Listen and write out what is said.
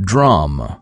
drum.